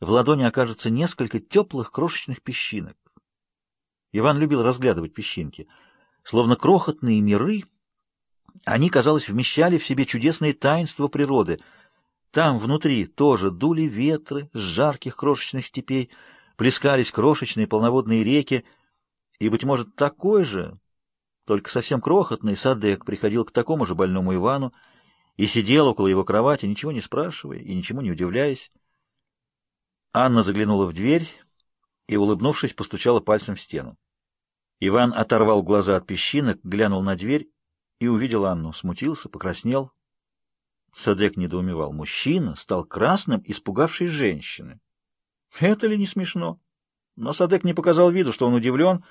В ладони окажется несколько теплых крошечных песчинок. Иван любил разглядывать песчинки. Словно крохотные миры, они, казалось, вмещали в себе чудесные таинства природы. Там внутри тоже дули ветры с жарких крошечных степей, плескались крошечные полноводные реки, и, быть может, такой же, только совсем крохотный, Садек приходил к такому же больному Ивану и сидел около его кровати, ничего не спрашивая и ничему не удивляясь. Анна заглянула в дверь и, улыбнувшись, постучала пальцем в стену. Иван оторвал глаза от песчинок, глянул на дверь и увидел Анну. Смутился, покраснел. Садек недоумевал. Мужчина стал красным, испугавшись женщины. Это ли не смешно? Но Садек не показал виду, что он удивлен.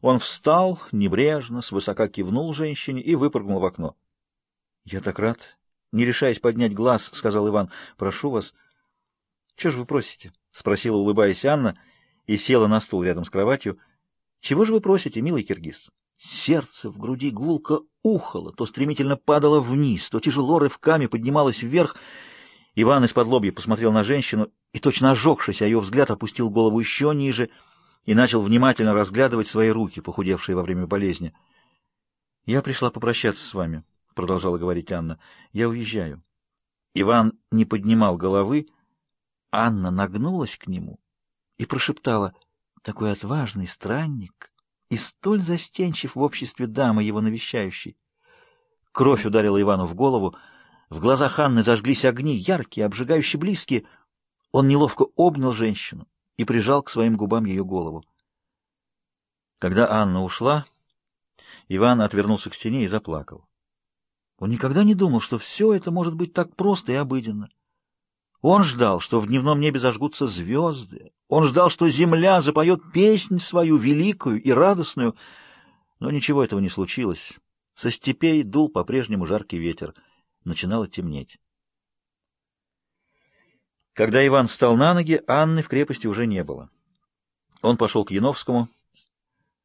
Он встал, небрежно, свысока кивнул женщине и выпрыгнул в окно. — Я так рад. Не решаясь поднять глаз, — сказал Иван, — прошу вас... «Чего же вы просите?» — спросила, улыбаясь Анна, и села на стул рядом с кроватью. «Чего же вы просите, милый киргиз?» Сердце в груди гулко ухало, то стремительно падало вниз, то тяжело рывками поднималось вверх. Иван из-под лобья посмотрел на женщину и, точно ожегшись, а ее взгляд опустил голову еще ниже и начал внимательно разглядывать свои руки, похудевшие во время болезни. «Я пришла попрощаться с вами», — продолжала говорить Анна. «Я уезжаю». Иван не поднимал головы, — Анна нагнулась к нему и прошептала «Такой отважный странник и столь застенчив в обществе дамы, его навещающей». Кровь ударила Ивану в голову, в глазах Анны зажглись огни, яркие, обжигающие близкие. Он неловко обнял женщину и прижал к своим губам ее голову. Когда Анна ушла, Иван отвернулся к стене и заплакал. Он никогда не думал, что все это может быть так просто и обыденно. Он ждал, что в дневном небе зажгутся звезды. Он ждал, что земля запоет песнь свою великую и радостную. Но ничего этого не случилось. Со степей дул по-прежнему жаркий ветер. Начинало темнеть. Когда Иван встал на ноги, Анны в крепости уже не было. Он пошел к Яновскому.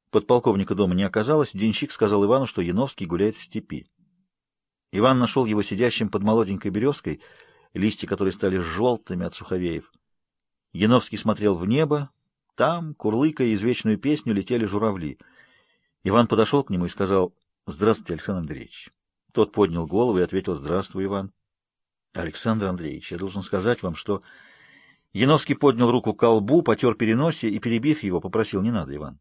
Подполковника дома не оказалось. Денщик сказал Ивану, что Яновский гуляет в степи. Иван нашел его сидящим под молоденькой березкой — листья которые стали желтыми от суховеев. Яновский смотрел в небо. Там, курлыкая извечную песню, летели журавли. Иван подошел к нему и сказал «Здравствуйте, Александр Андреевич». Тот поднял голову и ответил «Здравствуй, Иван». «Александр Андреевич, я должен сказать вам, что...» Яновский поднял руку к колбу, потер переносе и, перебив его, попросил «Не надо, Иван».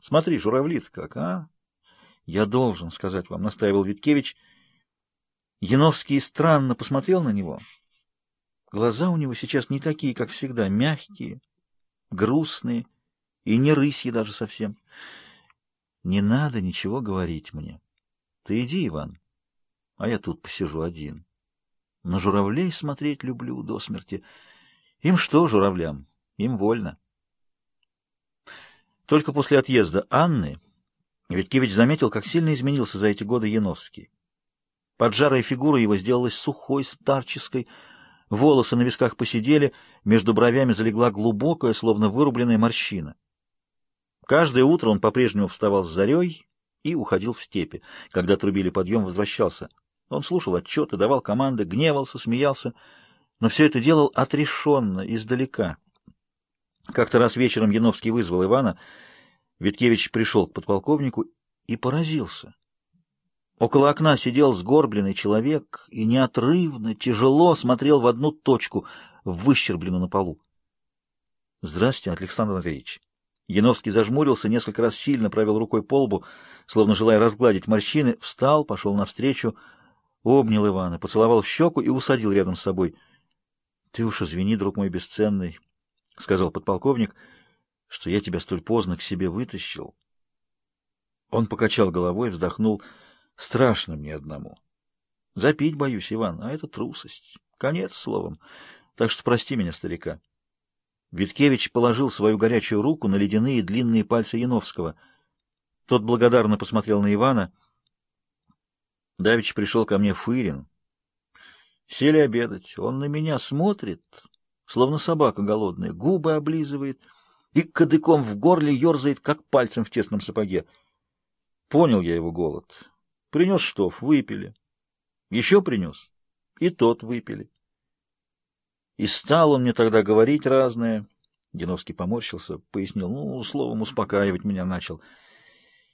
«Смотри, журавлиц как, а?» «Я должен сказать вам», — настаивал Виткевич. Яновский странно посмотрел на него. Глаза у него сейчас не такие, как всегда, мягкие, грустные и не рысьи даже совсем. Не надо ничего говорить мне. Ты иди, Иван, а я тут посижу один. На журавлей смотреть люблю до смерти. Им что, журавлям? Им вольно. Только после отъезда Анны Виткевич заметил, как сильно изменился за эти годы Яновский. Поджарая фигура его сделалась сухой, старческой, Волосы на висках посидели, между бровями залегла глубокая, словно вырубленная морщина. Каждое утро он по-прежнему вставал с зарей и уходил в степи. Когда трубили подъем, возвращался. Он слушал отчеты, давал команды, гневался, смеялся, но все это делал отрешенно, издалека. Как-то раз вечером Яновский вызвал Ивана. Виткевич пришел к подполковнику и поразился. Около окна сидел сгорбленный человек и неотрывно, тяжело смотрел в одну точку, выщербленную на полу. — Здрасте, Александр Андреевич. Яновский зажмурился, несколько раз сильно провел рукой по лбу, словно желая разгладить морщины, встал, пошел навстречу, обнял Ивана, поцеловал в щеку и усадил рядом с собой. — Ты уж извини, друг мой бесценный, — сказал подполковник, — что я тебя столь поздно к себе вытащил. Он покачал головой, вздохнул — страшно мне одному. Запить боюсь, Иван, а это трусость. Конец словом. Так что прости меня, старика. Виткевич положил свою горячую руку на ледяные длинные пальцы Яновского. Тот благодарно посмотрел на Ивана. Давич пришел ко мне Фырин. Сели обедать. Он на меня смотрит, словно собака голодная, губы облизывает и кадыком в горле ерзает, как пальцем в тесном сапоге. Понял я его голод. Принес штоф, выпили. Еще принес. И тот выпили. И стал он мне тогда говорить разное. Диновский поморщился, пояснил, ну, словом, успокаивать меня начал.